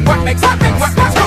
what makes hot things? What, what,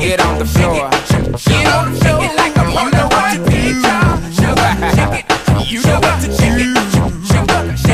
Get on the floor. Get on the floor like I'm what the one. You know what to do. You know what to do.